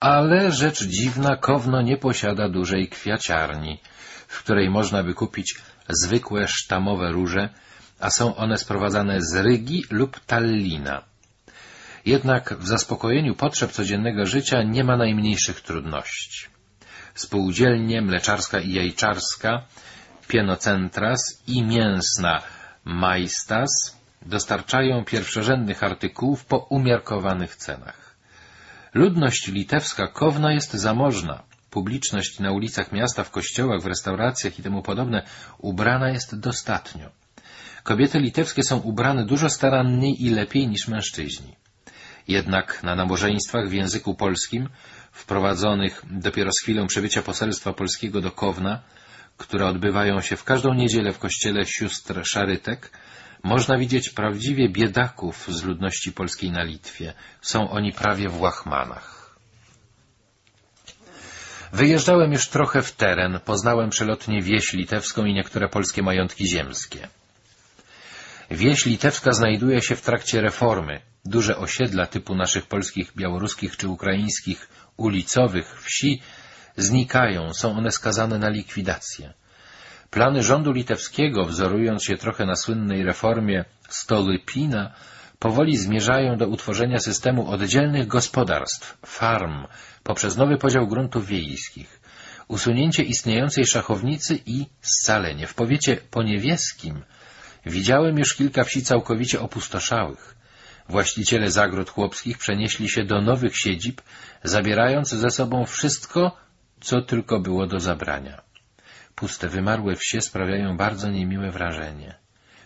Ale rzecz dziwna, Kowno nie posiada dużej kwiaciarni, w której można by kupić zwykłe sztamowe róże, a są one sprowadzane z Rygi lub Tallina. Jednak w zaspokojeniu potrzeb codziennego życia nie ma najmniejszych trudności. Spółdzielnie mleczarska i jajczarska, pienocentras i mięsna majstas dostarczają pierwszorzędnych artykułów po umiarkowanych cenach. Ludność litewska Kowna jest zamożna. Publiczność na ulicach miasta, w kościołach, w restauracjach i temu podobne ubrana jest dostatnio. Kobiety litewskie są ubrane dużo staranniej i lepiej niż mężczyźni. Jednak na nabożeństwach w języku polskim, wprowadzonych dopiero z chwilą przybycia poselstwa polskiego do Kowna, które odbywają się w każdą niedzielę w kościele sióstr Szarytek, można widzieć prawdziwie biedaków z ludności polskiej na Litwie. Są oni prawie w łachmanach. Wyjeżdżałem już trochę w teren, poznałem przelotnie wieś litewską i niektóre polskie majątki ziemskie. Wieś litewska znajduje się w trakcie reformy. Duże osiedla typu naszych polskich, białoruskich czy ukraińskich ulicowych wsi znikają, są one skazane na likwidację. Plany rządu litewskiego, wzorując się trochę na słynnej reformie Stolypina, powoli zmierzają do utworzenia systemu oddzielnych gospodarstw, farm, poprzez nowy podział gruntów wiejskich, usunięcie istniejącej szachownicy i scalenie. W powiecie poniewieskim widziałem już kilka wsi całkowicie opustoszałych. Właściciele zagród chłopskich przenieśli się do nowych siedzib, zabierając ze sobą wszystko, co tylko było do zabrania. Puste, wymarłe wsie sprawiają bardzo niemiłe wrażenie.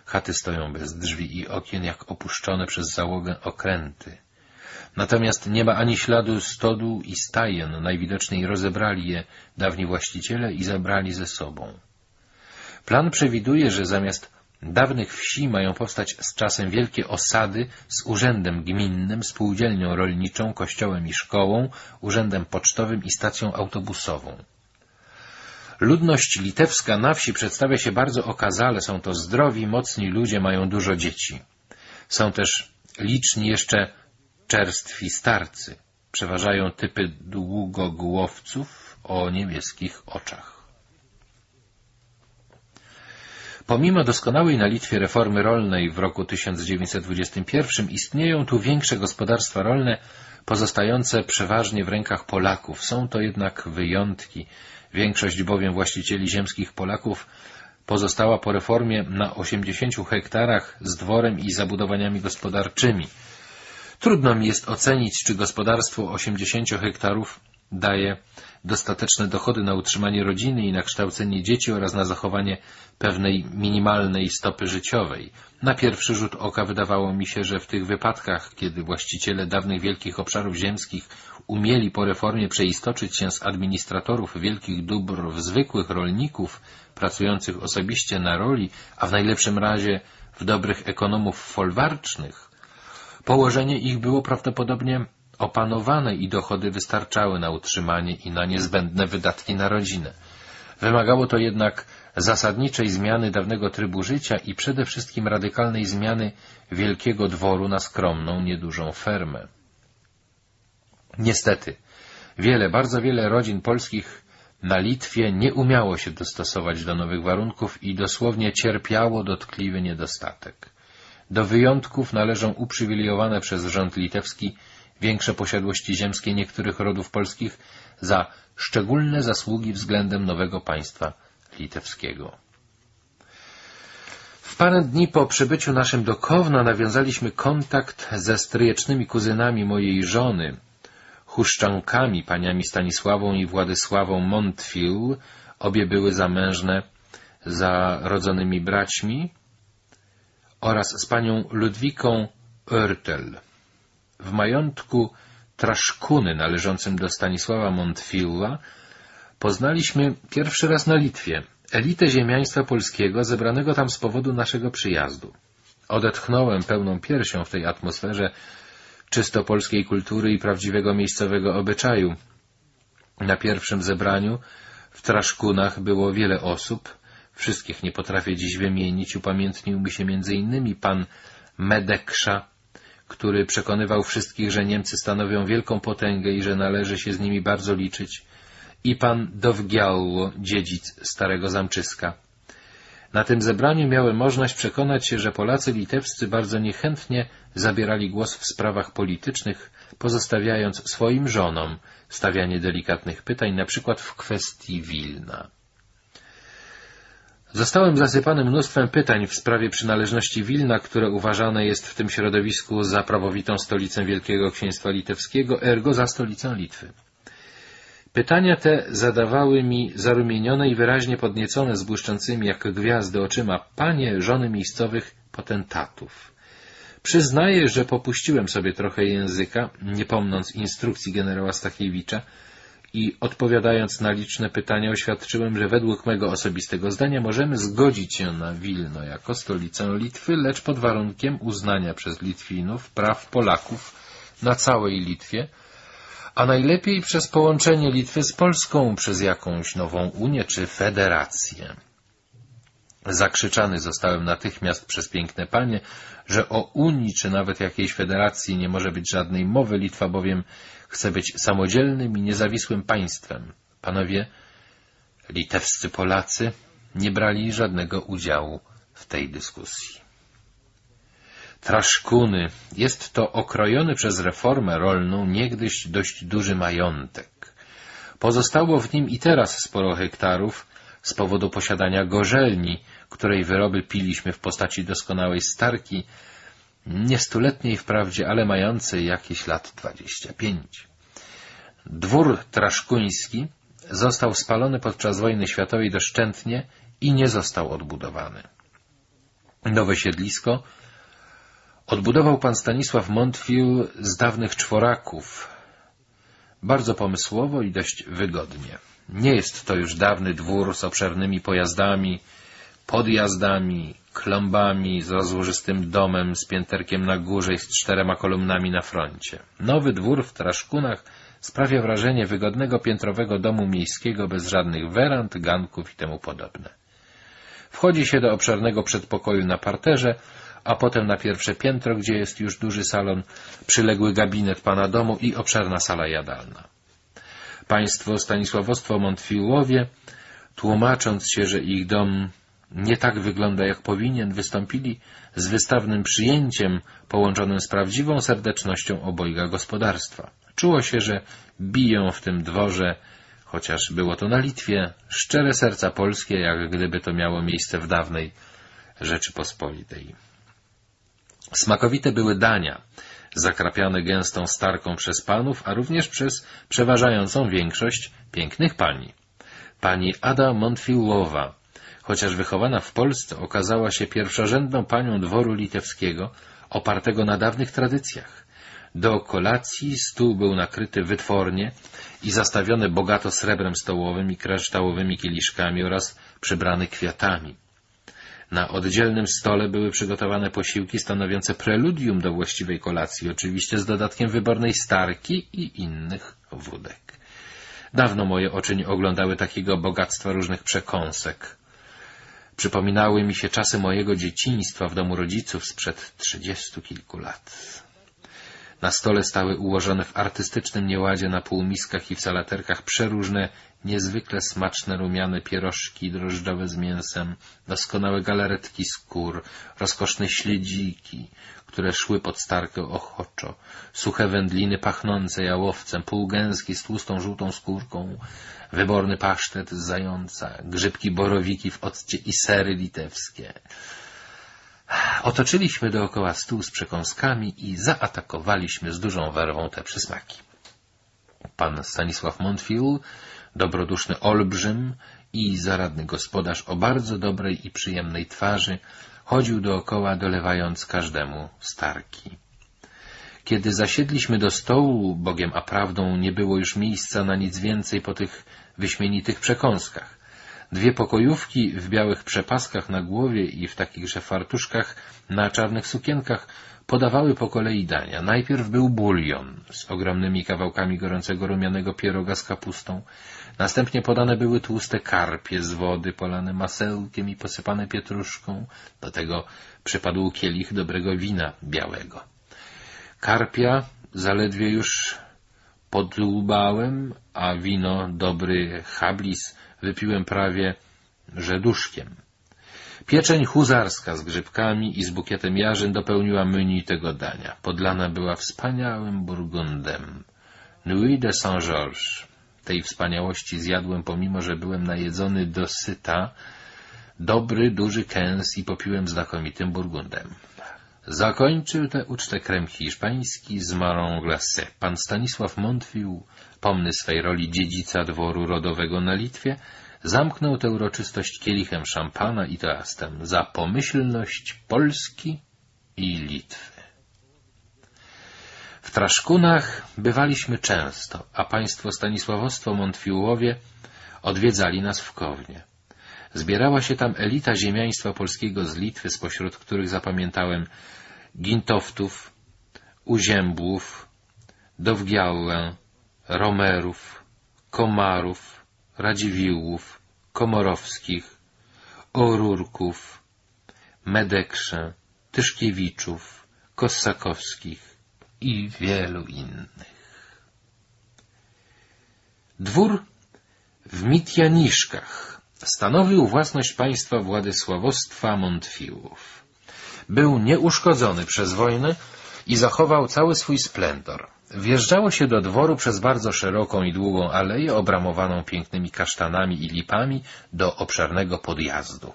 Chaty stoją bez drzwi i okien, jak opuszczone przez załogę okręty. Natomiast nie ma ani śladu stodu i stajen, najwidoczniej rozebrali je dawni właściciele i zabrali ze sobą. Plan przewiduje, że zamiast dawnych wsi mają powstać z czasem wielkie osady z urzędem gminnym, spółdzielnią rolniczą, kościołem i szkołą, urzędem pocztowym i stacją autobusową. Ludność litewska na wsi przedstawia się bardzo okazale, są to zdrowi, mocni ludzie, mają dużo dzieci. Są też liczni jeszcze czerstwi starcy. Przeważają typy długogłowców o niebieskich oczach. Pomimo doskonałej na Litwie reformy rolnej w roku 1921 istnieją tu większe gospodarstwa rolne pozostające przeważnie w rękach Polaków. Są to jednak wyjątki. Większość bowiem właścicieli ziemskich Polaków pozostała po reformie na 80 hektarach z dworem i zabudowaniami gospodarczymi. Trudno mi jest ocenić, czy gospodarstwo 80 hektarów daje dostateczne dochody na utrzymanie rodziny i na kształcenie dzieci oraz na zachowanie pewnej minimalnej stopy życiowej. Na pierwszy rzut oka wydawało mi się, że w tych wypadkach, kiedy właściciele dawnych wielkich obszarów ziemskich umieli po reformie przeistoczyć się z administratorów wielkich dóbr w zwykłych rolników, pracujących osobiście na roli, a w najlepszym razie w dobrych ekonomów folwarcznych, położenie ich było prawdopodobnie opanowane i dochody wystarczały na utrzymanie i na niezbędne wydatki na rodzinę. Wymagało to jednak zasadniczej zmiany dawnego trybu życia i przede wszystkim radykalnej zmiany wielkiego dworu na skromną, niedużą fermę. Niestety, wiele, bardzo wiele rodzin polskich na Litwie nie umiało się dostosować do nowych warunków i dosłownie cierpiało dotkliwy niedostatek. Do wyjątków należą uprzywilejowane przez rząd litewski większe posiadłości ziemskie niektórych rodów polskich za szczególne zasługi względem nowego państwa litewskiego. W parę dni po przybyciu naszym do Kowna nawiązaliśmy kontakt ze stryjecznymi kuzynami mojej żony, huszczankami, paniami Stanisławą i Władysławą Montfił, obie były zamężne za rodzonymi braćmi, oraz z panią Ludwiką Oertel. W majątku Traszkuny należącym do Stanisława Montfiła poznaliśmy pierwszy raz na Litwie elitę ziemiaństwa polskiego zebranego tam z powodu naszego przyjazdu. Odetchnąłem pełną piersią w tej atmosferze czysto polskiej kultury i prawdziwego miejscowego obyczaju. Na pierwszym zebraniu w Traszkunach było wiele osób, wszystkich nie potrafię dziś wymienić, upamiętnił mi się między innymi pan Medeksza, który przekonywał wszystkich, że Niemcy stanowią wielką potęgę i że należy się z nimi bardzo liczyć, i pan Dowgiało, dziedzic starego zamczyska. Na tym zebraniu miałem możliwość przekonać się, że Polacy litewscy bardzo niechętnie zabierali głos w sprawach politycznych, pozostawiając swoim żonom stawianie delikatnych pytań, na przykład w kwestii Wilna. Zostałem zasypany mnóstwem pytań w sprawie przynależności Wilna, które uważane jest w tym środowisku za prawowitą stolicę Wielkiego Księstwa Litewskiego, ergo za stolicę Litwy. Pytania te zadawały mi zarumienione i wyraźnie podniecone z błyszczącymi jak gwiazdy oczyma panie żony miejscowych potentatów. Przyznaję, że popuściłem sobie trochę języka, nie pomnąc instrukcji generała Stachiewicza i odpowiadając na liczne pytania oświadczyłem, że według mego osobistego zdania możemy zgodzić się na Wilno jako stolicę Litwy, lecz pod warunkiem uznania przez Litwinów praw Polaków na całej Litwie, a najlepiej przez połączenie Litwy z Polską przez jakąś nową Unię czy Federację. Zakrzyczany zostałem natychmiast przez piękne panie, że o Unii czy nawet jakiejś federacji nie może być żadnej mowy, Litwa bowiem chce być samodzielnym i niezawisłym państwem. Panowie, litewscy Polacy nie brali żadnego udziału w tej dyskusji. Traszkuny jest to okrojony przez reformę rolną niegdyś dość duży majątek. Pozostało w nim i teraz sporo hektarów z powodu posiadania gorzelni, której wyroby piliśmy w postaci doskonałej starki, niestuletniej wprawdzie, ale mającej jakieś lat dwadzieścia pięć. Dwór traszkuński został spalony podczas wojny światowej doszczętnie i nie został odbudowany. Nowe siedlisko odbudował pan Stanisław Montfił z dawnych czworaków, bardzo pomysłowo i dość wygodnie. Nie jest to już dawny dwór z obszernymi pojazdami, podjazdami, klombami, z rozłożystym domem, z pięterkiem na górze i z czterema kolumnami na froncie. Nowy dwór w Traszkunach sprawia wrażenie wygodnego piętrowego domu miejskiego bez żadnych werand, ganków i temu podobne. Wchodzi się do obszernego przedpokoju na parterze, a potem na pierwsze piętro, gdzie jest już duży salon, przyległy gabinet pana domu i obszerna sala jadalna. Państwo Stanisławostwo Montfiłowie, tłumacząc się, że ich dom nie tak wygląda jak powinien, wystąpili z wystawnym przyjęciem połączonym z prawdziwą serdecznością obojga gospodarstwa. Czuło się, że biją w tym dworze, chociaż było to na Litwie, szczere serca polskie, jak gdyby to miało miejsce w dawnej Rzeczypospolitej. Smakowite były dania, zakrapiane gęstą starką przez panów, a również przez przeważającą większość pięknych pani. Pani Ada Montfiłowa, chociaż wychowana w Polsce, okazała się pierwszorzędną panią dworu litewskiego, opartego na dawnych tradycjach. Do kolacji stół był nakryty wytwornie i zastawiony bogato srebrem stołowym i kryształowymi kieliszkami oraz przybrany kwiatami. Na oddzielnym stole były przygotowane posiłki stanowiące preludium do właściwej kolacji, oczywiście z dodatkiem wybornej starki i innych wódek. Dawno moje oczy nie oglądały takiego bogactwa różnych przekąsek. Przypominały mi się czasy mojego dzieciństwa w domu rodziców sprzed trzydziestu kilku lat. Na stole stały ułożone w artystycznym nieładzie na półmiskach i w salaterkach przeróżne, niezwykle smaczne rumiane pierożki drożdżowe z mięsem, doskonałe galaretki skór, rozkoszne śledziki, które szły pod starkę ochoczo, suche wędliny pachnące jałowcem, półgęskie z tłustą żółtą skórką, wyborny pasztet z zająca, grzybki borowiki w occie i sery litewskie. Otoczyliśmy dookoła stół z przekąskami i zaatakowaliśmy z dużą werwą te przysmaki. Pan Stanisław Montfield, dobroduszny olbrzym i zaradny gospodarz o bardzo dobrej i przyjemnej twarzy, chodził dookoła, dolewając każdemu starki. Kiedy zasiedliśmy do stołu, Bogiem a prawdą nie było już miejsca na nic więcej po tych wyśmienitych przekąskach. Dwie pokojówki w białych przepaskach na głowie i w takichże fartuszkach na czarnych sukienkach podawały po kolei dania. Najpierw był bulion z ogromnymi kawałkami gorącego rumianego pieroga z kapustą. Następnie podane były tłuste karpie z wody, polane masełkiem i posypane pietruszką. Do tego przypadł kielich dobrego wina białego. Karpia zaledwie już podłubałem, a wino dobry Hablis wypiłem prawie żeduszkiem. Pieczeń huzarska z grzybkami i z bukietem jarzyn dopełniła menu tego dania. Podlana była wspaniałym burgundem. Nuit de Saint-Georges. Tej wspaniałości zjadłem, pomimo że byłem najedzony dosyta, dobry, duży kęs i popiłem znakomitym burgundem. Zakończył tę ucztę krem hiszpański z marą glacé. Pan Stanisław Montfił, pomny swej roli dziedzica dworu rodowego na Litwie, zamknął tę uroczystość kielichem szampana i toastem za pomyślność Polski i Litwy. W Traszkunach bywaliśmy często, a państwo Stanisławostwo Montfiłowie odwiedzali nas w Kownie. Zbierała się tam elita ziemiaństwa polskiego z Litwy, spośród których zapamiętałem Gintoftów, Uziębłów, Dowgiałę, Romerów, Komarów, Radziwiłłów, Komorowskich, Orurków, Medekrze, Tyszkiewiczów, Kossakowskich i wielu innych. Dwór w Mitjaniszkach stanowił własność państwa Władysławostwa Montfiłów. Był nieuszkodzony przez wojnę i zachował cały swój splendor. Wjeżdżało się do dworu przez bardzo szeroką i długą aleję obramowaną pięknymi kasztanami i lipami do obszernego podjazdu.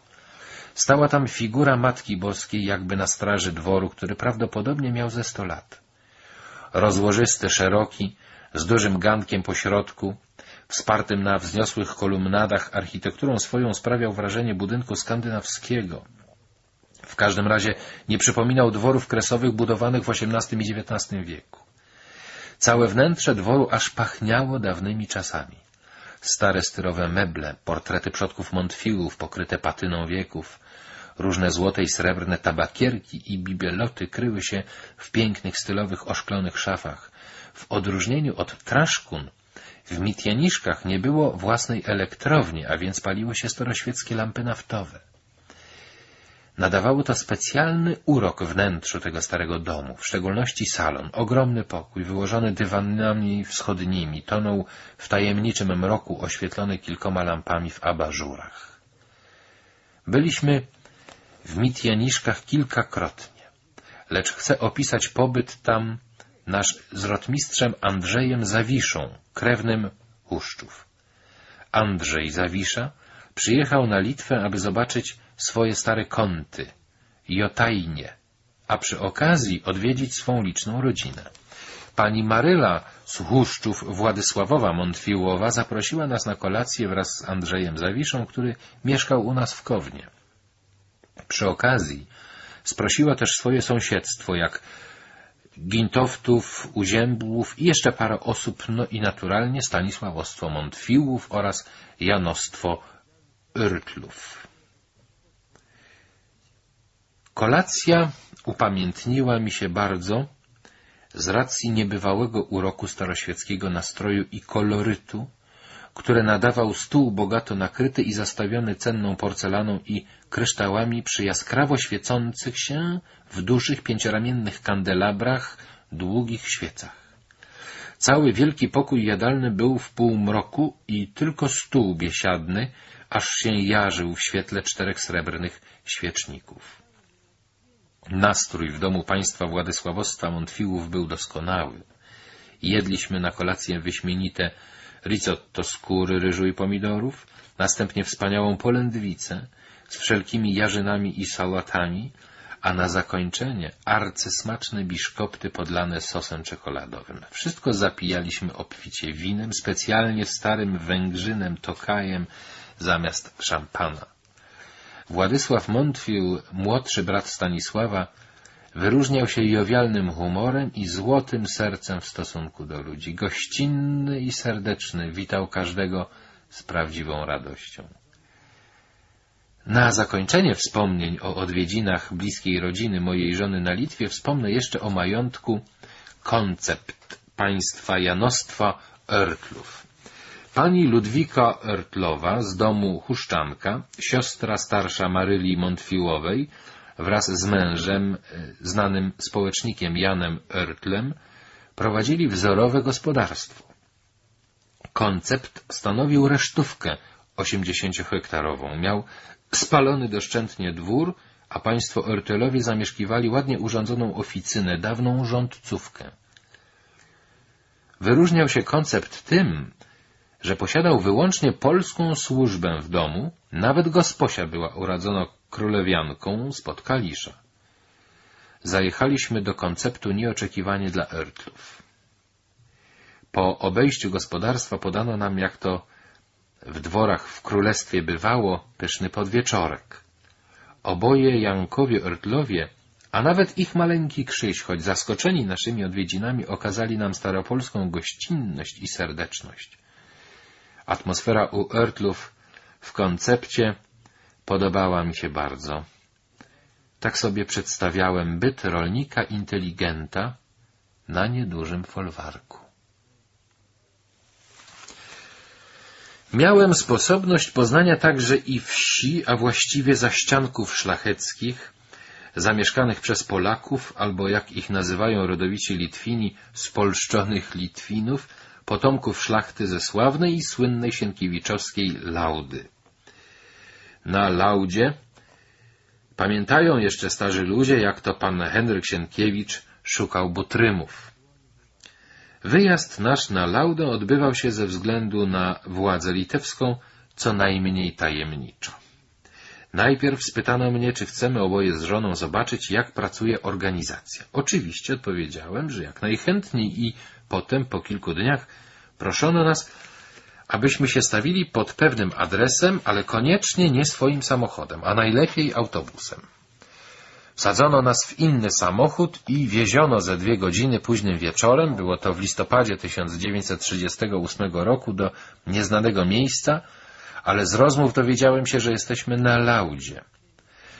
Stała tam figura Matki Boskiej jakby na straży dworu, który prawdopodobnie miał ze sto lat. Rozłożysty, szeroki, z dużym gankiem po środku, wspartym na wzniosłych kolumnadach, architekturą swoją sprawiał wrażenie budynku skandynawskiego. W każdym razie nie przypominał dworów kresowych budowanych w XVIII i XIX wieku. Całe wnętrze dworu aż pachniało dawnymi czasami. Stare styrowe meble, portrety przodków Montfiłów pokryte patyną wieków, różne złote i srebrne tabakierki i bibeloty kryły się w pięknych, stylowych, oszklonych szafach. W odróżnieniu od traszkun, w Mitjaniszkach nie było własnej elektrowni, a więc paliły się staroświeckie lampy naftowe. Nadawało to specjalny urok wnętrzu tego starego domu, w szczególności salon, ogromny pokój, wyłożony dywanami wschodnimi, tonął w tajemniczym mroku oświetlony kilkoma lampami w abażurach. Byliśmy w Mitjaniszkach kilkakrotnie, lecz chcę opisać pobyt tam nasz z rotmistrzem Andrzejem Zawiszą, krewnym Huszczów. Andrzej Zawisza przyjechał na Litwę, aby zobaczyć swoje stare kąty, Jotajnie, a przy okazji odwiedzić swą liczną rodzinę. Pani Maryla z Huszczów Władysławowa Montfiłowa zaprosiła nas na kolację wraz z Andrzejem Zawiszą, który mieszkał u nas w Kownie. Przy okazji sprosiła też swoje sąsiedztwo, jak Gintoftów, Uziębłów i jeszcze parę osób, no i naturalnie Stanisławostwo Montfiłów oraz Janostwo Yrtlów. Kolacja upamiętniła mi się bardzo z racji niebywałego uroku staroświeckiego nastroju i kolorytu, które nadawał stół bogato nakryty i zastawiony cenną porcelaną i kryształami przy jaskrawo świecących się w dużych pięcioramiennych kandelabrach długich świecach. Cały wielki pokój jadalny był w półmroku i tylko stół biesiadny aż się jarzył w świetle czterech srebrnych świeczników. Nastrój w domu państwa Władysławostwa Montfiłów był doskonały. Jedliśmy na kolację wyśmienite risotto skóry ryżu i pomidorów, następnie wspaniałą polędwicę z wszelkimi jarzynami i sałatami, a na zakończenie arcysmaczne biszkopty podlane sosem czekoladowym. Wszystko zapijaliśmy obficie winem, specjalnie starym węgrzynem tokajem zamiast szampana. Władysław Montfił, młodszy brat Stanisława, wyróżniał się jowialnym humorem i złotym sercem w stosunku do ludzi. Gościnny i serdeczny, witał każdego z prawdziwą radością. Na zakończenie wspomnień o odwiedzinach bliskiej rodziny mojej żony na Litwie wspomnę jeszcze o majątku koncept państwa Janostwa Örtlów. Pani Ludwika Örtlowa z domu Huszczanka, siostra starsza Maryli Montfiłowej, wraz z mężem, e, znanym społecznikiem Janem Oertlem, prowadzili wzorowe gospodarstwo. Koncept stanowił resztówkę 80-hektarową. Miał spalony doszczętnie dwór, a państwo Oertelowi zamieszkiwali ładnie urządzoną oficynę, dawną rządcówkę. Wyróżniał się koncept tym, że posiadał wyłącznie polską służbę w domu, nawet gosposia była uradzono królewianką spod Kalisza. Zajechaliśmy do konceptu nieoczekiwanie dla Ertlów. Po obejściu gospodarstwa podano nam, jak to w dworach w królestwie bywało, pyszny podwieczorek. Oboje Jankowie Ertlowie, a nawet ich maleńki Krzyś, choć zaskoczeni naszymi odwiedzinami, okazali nam staropolską gościnność i serdeczność. Atmosfera u Ertlów w koncepcie podobała mi się bardzo. Tak sobie przedstawiałem byt rolnika inteligenta na niedużym folwarku. Miałem sposobność poznania także i wsi, a właściwie zaścianków szlacheckich, zamieszkanych przez Polaków, albo jak ich nazywają rodowici Litwini, spolszczonych Litwinów, potomków szlachty ze sławnej i słynnej sienkiewiczowskiej Laudy. Na Laudzie pamiętają jeszcze starzy ludzie, jak to pan Henryk Sienkiewicz szukał butrymów. Wyjazd nasz na Laudę odbywał się ze względu na władzę litewską co najmniej tajemniczo. Najpierw spytano mnie, czy chcemy oboje z żoną zobaczyć, jak pracuje organizacja. Oczywiście odpowiedziałem, że jak najchętniej i potem, po kilku dniach, proszono nas, abyśmy się stawili pod pewnym adresem, ale koniecznie nie swoim samochodem, a najlepiej autobusem. Sadzono nas w inny samochód i wieziono ze dwie godziny późnym wieczorem, było to w listopadzie 1938 roku, do nieznanego miejsca, ale z rozmów dowiedziałem się, że jesteśmy na Laudzie.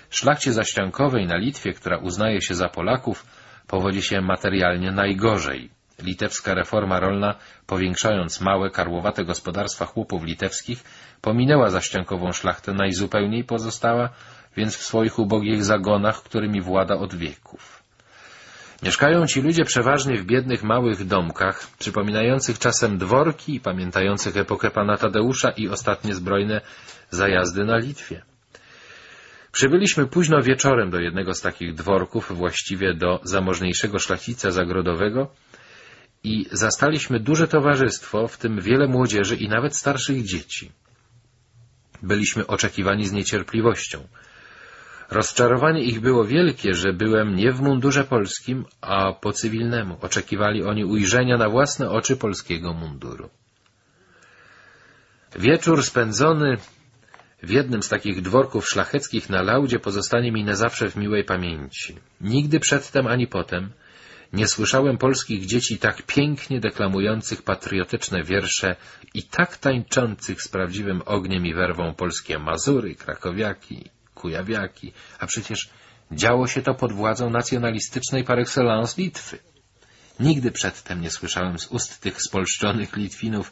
Szlachcie zaściankowej na Litwie, która uznaje się za Polaków, powodzi się materialnie najgorzej. Litewska reforma rolna, powiększając małe, karłowate gospodarstwa chłopów litewskich, pominęła zaściankową szlachtę najzupełniej pozostała, więc w swoich ubogich zagonach, którymi włada od wieków. Mieszkają ci ludzie przeważnie w biednych małych domkach, przypominających czasem dworki i pamiętających epokę pana Tadeusza i ostatnie zbrojne zajazdy na Litwie. Przybyliśmy późno wieczorem do jednego z takich dworków, właściwie do zamożniejszego szlachcica zagrodowego i zastaliśmy duże towarzystwo, w tym wiele młodzieży i nawet starszych dzieci. Byliśmy oczekiwani z niecierpliwością. Rozczarowanie ich było wielkie, że byłem nie w mundurze polskim, a po cywilnemu. Oczekiwali oni ujrzenia na własne oczy polskiego munduru. Wieczór spędzony w jednym z takich dworków szlacheckich na Laudzie pozostanie mi na zawsze w miłej pamięci. Nigdy przedtem ani potem nie słyszałem polskich dzieci tak pięknie deklamujących patriotyczne wiersze i tak tańczących z prawdziwym ogniem i werwą polskie Mazury, Krakowiaki, Kujawiaki, a przecież działo się to pod władzą nacjonalistycznej par excellence Litwy. Nigdy przedtem nie słyszałem z ust tych spolszczonych Litwinów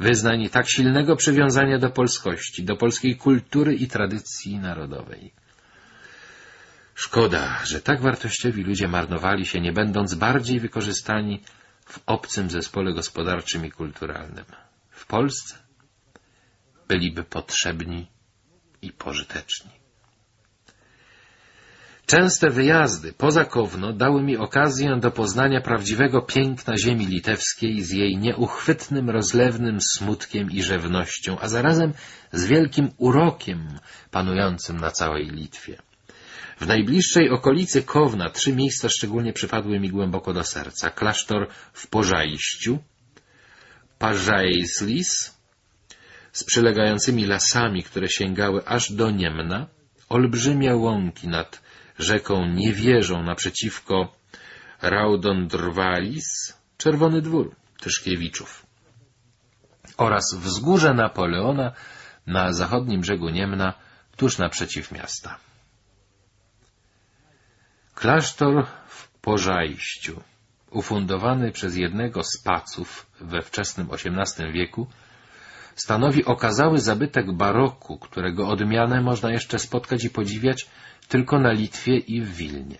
wyznań tak silnego przywiązania do polskości, do polskiej kultury i tradycji narodowej. Szkoda, że tak wartościowi ludzie marnowali się, nie będąc bardziej wykorzystani w obcym zespole gospodarczym i kulturalnym. W Polsce byliby potrzebni i pożyteczni. Częste wyjazdy poza Kowno dały mi okazję do poznania prawdziwego piękna ziemi litewskiej z jej nieuchwytnym, rozlewnym smutkiem i rzewnością, a zarazem z wielkim urokiem panującym na całej Litwie. W najbliższej okolicy Kowna trzy miejsca szczególnie przypadły mi głęboko do serca. Klasztor w Pożajściu, Pażajslis, z przylegającymi lasami, które sięgały aż do Niemna, olbrzymie łąki nad rzeką Niewierzą naprzeciwko Raudondrwalis, Czerwony Dwór Tyszkiewiczów oraz wzgórze Napoleona na zachodnim brzegu Niemna, tuż naprzeciw miasta. Klasztor w Pożajściu, ufundowany przez jednego z paców we wczesnym XVIII wieku, stanowi okazały zabytek baroku, którego odmianę można jeszcze spotkać i podziwiać tylko na Litwie i w Wilnie.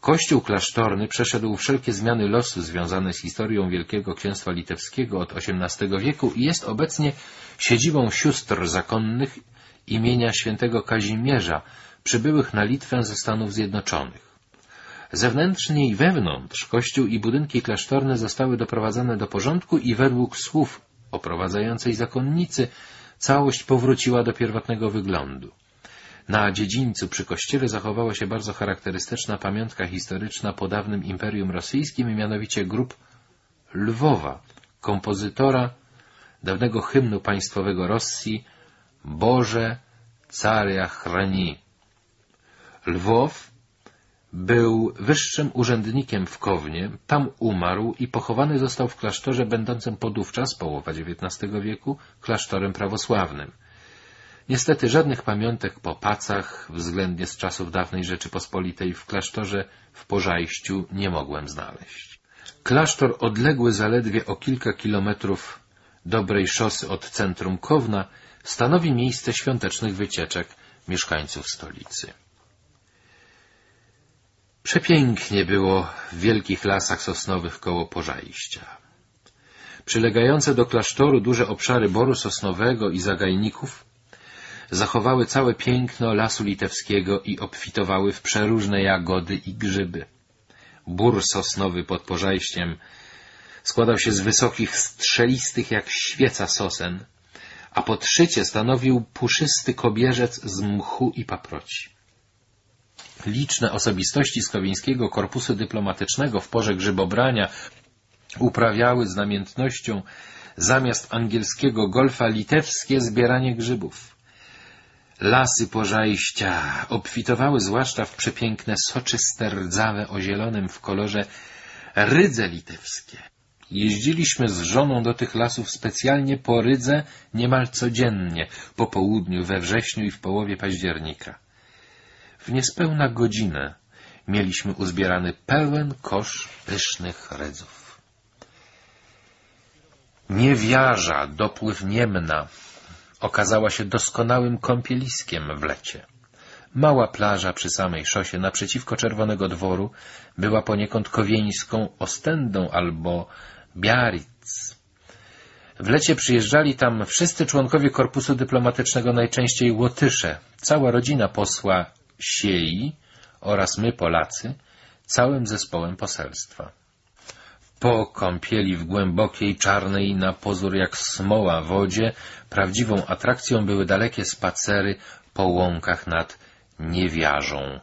Kościół klasztorny przeszedł wszelkie zmiany losu związane z historią Wielkiego Księstwa Litewskiego od XVIII wieku i jest obecnie siedzibą sióstr zakonnych imienia świętego Kazimierza, przybyłych na Litwę ze Stanów Zjednoczonych. Zewnętrznie i wewnątrz kościół i budynki klasztorne zostały doprowadzone do porządku i według słów oprowadzającej zakonnicy całość powróciła do pierwotnego wyglądu. Na dziedzińcu przy kościele zachowała się bardzo charakterystyczna pamiątka historyczna po dawnym Imperium Rosyjskim, mianowicie grup Lwowa, kompozytora dawnego hymnu państwowego Rosji Boże Caria Chrani. Lwow był wyższym urzędnikiem w Kownie, tam umarł i pochowany został w klasztorze będącym podówczas, połowa XIX wieku, klasztorem prawosławnym. Niestety żadnych pamiątek po pacach, względnie z czasów dawnej Rzeczypospolitej, w klasztorze w Pożajściu nie mogłem znaleźć. Klasztor odległy zaledwie o kilka kilometrów dobrej szosy od centrum Kowna stanowi miejsce świątecznych wycieczek mieszkańców stolicy. Przepięknie było w wielkich lasach sosnowych koło Pożajścia. Przylegające do klasztoru duże obszary boru sosnowego i zagajników zachowały całe piękno lasu litewskiego i obfitowały w przeróżne jagody i grzyby. Bór sosnowy pod Pożajściem składał się z wysokich, strzelistych jak świeca sosen, a podszycie stanowił puszysty kobierzec z mchu i paproci. Liczne osobistości z Kowińskiego Korpusu Dyplomatycznego w porze grzybobrania uprawiały z namiętnością zamiast angielskiego golfa litewskie zbieranie grzybów. Lasy pożajścia obfitowały zwłaszcza w przepiękne, soczyste, rdzawe o zielonym w kolorze rydze litewskie. Jeździliśmy z żoną do tych lasów specjalnie po rydze niemal codziennie, po południu, we wrześniu i w połowie października. W niespełna godzinę mieliśmy uzbierany pełen kosz pysznych rydzów. Niewiarza, dopływ Niemna, okazała się doskonałym kąpieliskiem w lecie. Mała plaża przy samej szosie naprzeciwko Czerwonego Dworu była poniekąd kowieńską Ostendą albo Biarritz. W lecie przyjeżdżali tam wszyscy członkowie korpusu dyplomatycznego, najczęściej Łotysze, cała rodzina posła Siei oraz my, Polacy, całym zespołem poselstwa. Po kąpieli w głębokiej, czarnej, na pozór jak smoła wodzie, prawdziwą atrakcją były dalekie spacery po łąkach nad Niewiarzą.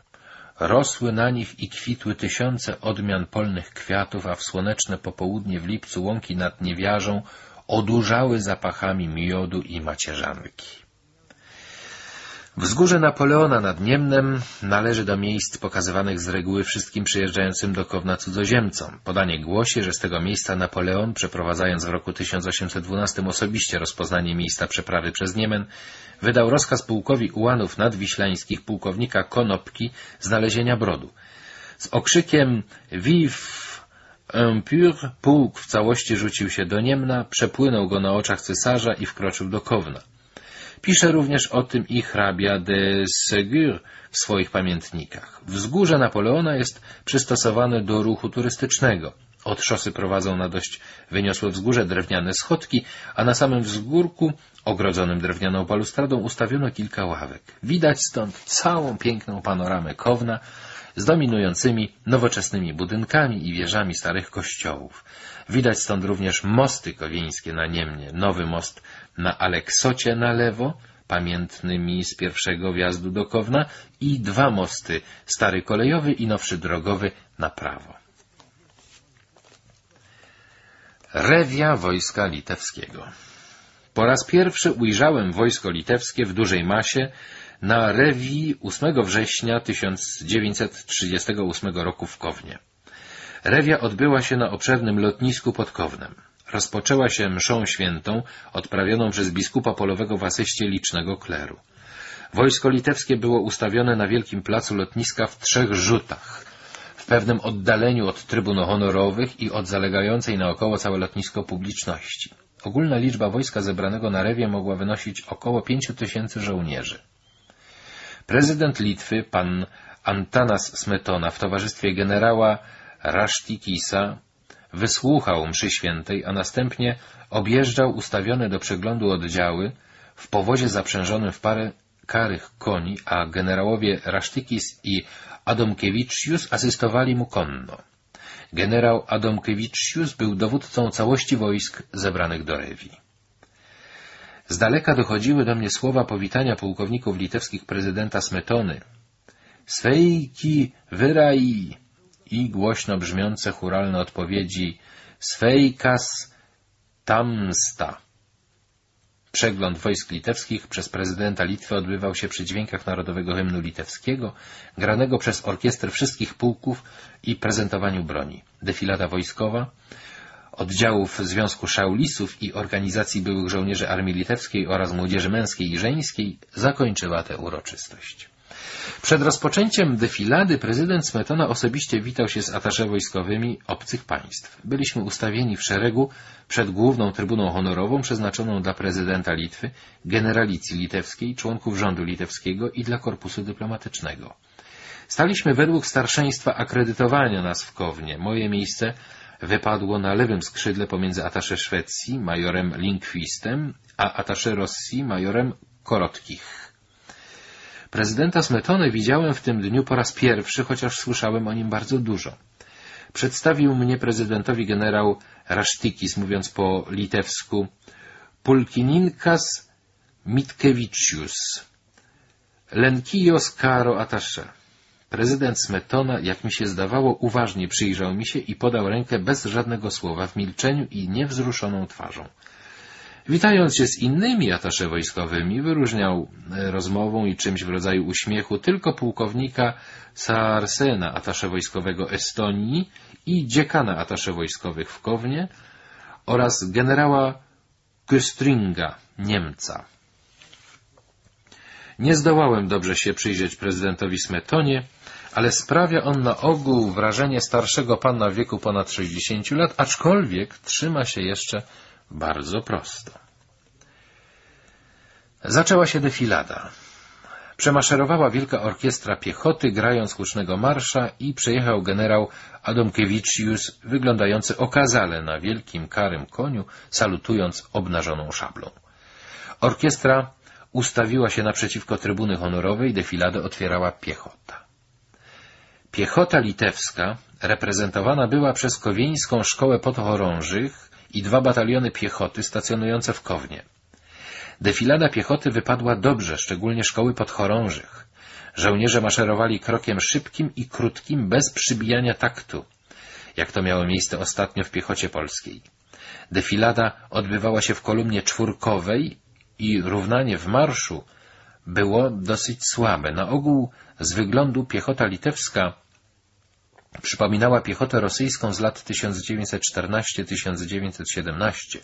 Rosły na nich i kwitły tysiące odmian polnych kwiatów, a w słoneczne popołudnie w lipcu łąki nad Niewiarzą odurzały zapachami miodu i macierzanki. Wzgórze Napoleona nad Niemnem należy do miejsc pokazywanych z reguły wszystkim przyjeżdżającym do Kowna cudzoziemcom. Podanie głosi, że z tego miejsca Napoleon, przeprowadzając w roku 1812 osobiście rozpoznanie miejsca przeprawy przez Niemen, wydał rozkaz pułkowi ułanów nadwiślańskich pułkownika Konopki znalezienia brodu. Z okrzykiem Vive un pur pułk w całości rzucił się do Niemna, przepłynął go na oczach cesarza i wkroczył do Kowna. Pisze również o tym i hrabia de Segur w swoich pamiętnikach. Wzgórze Napoleona jest przystosowane do ruchu turystycznego. Od szosy prowadzą na dość wyniosłe wzgórze drewniane schodki, a na samym wzgórku, ogrodzonym drewnianą balustradą, ustawiono kilka ławek. Widać stąd całą piękną panoramę Kowna z dominującymi nowoczesnymi budynkami i wieżami starych kościołów. Widać stąd również mosty kowieńskie na Niemnie, nowy most na Aleksocie na lewo, pamiętny mi z pierwszego wjazdu do Kowna i dwa mosty, stary kolejowy i nowszy drogowy na prawo. Rewia wojska litewskiego Po raz pierwszy ujrzałem wojsko litewskie w dużej masie na rewii 8 września 1938 roku w Kownie. Rewia odbyła się na obszernym lotnisku pod Kownem. Rozpoczęła się mszą świętą, odprawioną przez biskupa polowego w asyście licznego kleru. Wojsko litewskie było ustawione na wielkim placu lotniska w trzech rzutach, w pewnym oddaleniu od trybun honorowych i od zalegającej naokoło całe lotnisko publiczności. Ogólna liczba wojska zebranego na rewie mogła wynosić około pięciu tysięcy żołnierzy. Prezydent Litwy, pan Antanas Smetona, w towarzystwie generała Rasztikisa wysłuchał mszy świętej, a następnie objeżdżał ustawione do przeglądu oddziały w powozie zaprzężonym w parę karych koni, a generałowie Rasztykis i Adomkiewiczius asystowali mu konno. Generał Adomkiewiczius był dowódcą całości wojsk zebranych do Rewi. Z daleka dochodziły do mnie słowa powitania pułkowników litewskich prezydenta Smetony. Swejki wyrai i głośno brzmiące churalne odpowiedzi Swejkas tamsta. Przegląd wojsk litewskich przez prezydenta Litwy odbywał się przy dźwiękach narodowego hymnu litewskiego, granego przez orkiestrę wszystkich pułków i prezentowaniu broni. Defilada wojskowa, oddziałów Związku Szaulisów i organizacji byłych żołnierzy Armii Litewskiej oraz Młodzieży Męskiej i Żeńskiej zakończyła tę uroczystość. Przed rozpoczęciem defilady prezydent Smetona osobiście witał się z atasze wojskowymi obcych państw. Byliśmy ustawieni w szeregu przed główną trybuną honorową przeznaczoną dla prezydenta Litwy, generalicji litewskiej, członków rządu litewskiego i dla korpusu dyplomatycznego. Staliśmy według starszeństwa akredytowania nas w Kownie. Moje miejsce wypadło na lewym skrzydle pomiędzy atasze Szwecji, majorem Linkwistem, a atasze Rosji, majorem Korotkich. Prezydenta Smetony widziałem w tym dniu po raz pierwszy, chociaż słyszałem o nim bardzo dużo. Przedstawił mnie prezydentowi generał Rasztikis, mówiąc po litewsku Pulkininkas Mitkevicius, Lenkijos Karo Atasze. Prezydent Smetona, jak mi się zdawało, uważnie przyjrzał mi się i podał rękę bez żadnego słowa, w milczeniu i niewzruszoną twarzą. Witając się z innymi atasze wojskowymi, wyróżniał e, rozmową i czymś w rodzaju uśmiechu tylko pułkownika Saarsena, atasze wojskowego Estonii i dziekana atasze wojskowych w Kownie oraz generała Köstringa, Niemca. Nie zdołałem dobrze się przyjrzeć prezydentowi Smetonie, ale sprawia on na ogół wrażenie starszego pana w wieku ponad 60 lat, aczkolwiek trzyma się jeszcze bardzo prosto. Zaczęła się defilada. Przemaszerowała wielka orkiestra piechoty, grając hucznego marsza i przejechał generał Adomkiewiczius, wyglądający okazale na wielkim karym koniu, salutując obnażoną szablą. Orkiestra ustawiła się naprzeciwko trybuny honorowej, defiladę otwierała piechota. Piechota litewska reprezentowana była przez Kowieńską Szkołę Podchorążych i dwa bataliony piechoty stacjonujące w Kownie. Defilada piechoty wypadła dobrze, szczególnie szkoły podchorążych. Żołnierze maszerowali krokiem szybkim i krótkim, bez przybijania taktu, jak to miało miejsce ostatnio w piechocie polskiej. Defilada odbywała się w kolumnie czwórkowej i równanie w marszu było dosyć słabe. Na ogół z wyglądu piechota litewska przypominała piechotę rosyjską z lat 1914-1917.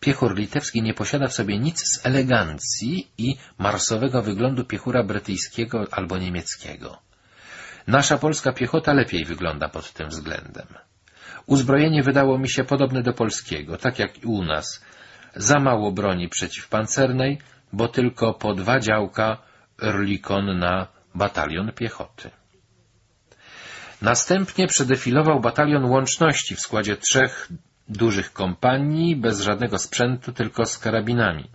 Piechur litewski nie posiada w sobie nic z elegancji i marsowego wyglądu piechura brytyjskiego albo niemieckiego. Nasza polska piechota lepiej wygląda pod tym względem. Uzbrojenie wydało mi się podobne do polskiego, tak jak i u nas. Za mało broni przeciwpancernej, bo tylko po dwa działka Erlikon na batalion piechoty. Następnie przedefilował batalion łączności w składzie trzech dużych kompanii, bez żadnego sprzętu, tylko z karabinami.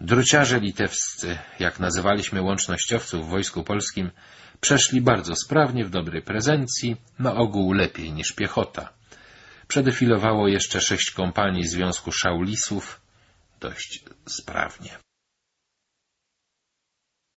Druciarze litewscy, jak nazywaliśmy łącznościowców w Wojsku Polskim, przeszli bardzo sprawnie, w dobrej prezencji, na ogół lepiej niż piechota. Przedefilowało jeszcze sześć kompanii Związku Szaulisów, dość sprawnie.